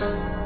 了。